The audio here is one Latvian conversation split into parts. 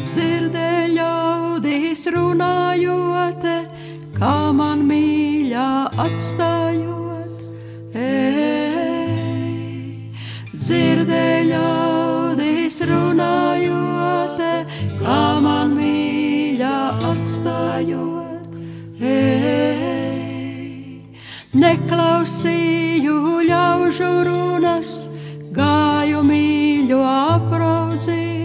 Dzirdēju ļaudīs runājot, kā man mīļā atstājot. Ei, dzirdēju ļaudīs runājot, kā man mīļā atstājot. Ei, neklausīju ļaužu runas, gāju mīļo apraudzīt.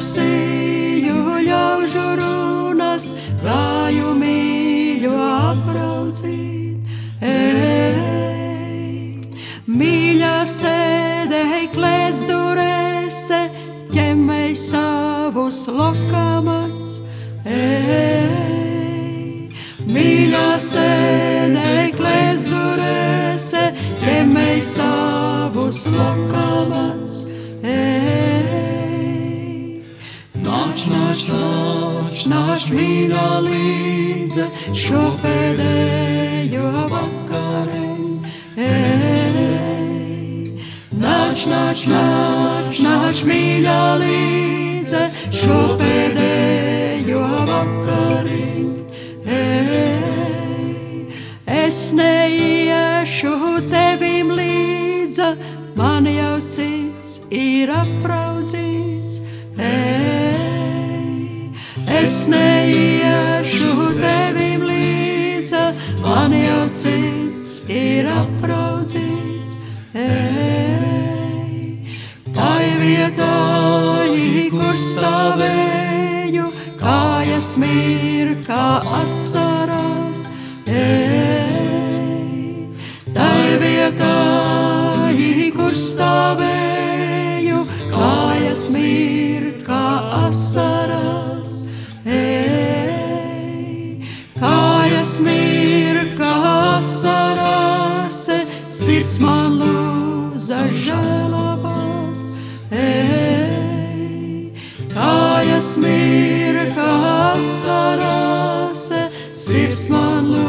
Neklausīju ļaužu runas, gāju mīļo apraudzīt. Ei, mīļā sēdēja klēs durēse, ķemmēj savus lokamats. Ei, mīļā sēdēja klēs durēse, ķemmēj savus lokamats. Nāc, nāc, nāc, mīļā līdzi šo pēdējo vakariņu. Ei, Nāc, nāc, nāc, nāc, mīļā līdzi šo pēdējo vakariņu. Ei, Es neiešu tevim līdzi, man jau cits ir apraudzīts. Ei, es neiešu tevim līdzi, man jau cits ir apraudzīts. Ei, tai vietā, kur stāvēju, kājas mirkā asarās. Ei, tai vietā, kur stāvēju, kājas mirkā asarās. Kājas mirkā asarās, sirds man lūza žēlabās. Ei, kājas mirkā asarās, sirds man lūza.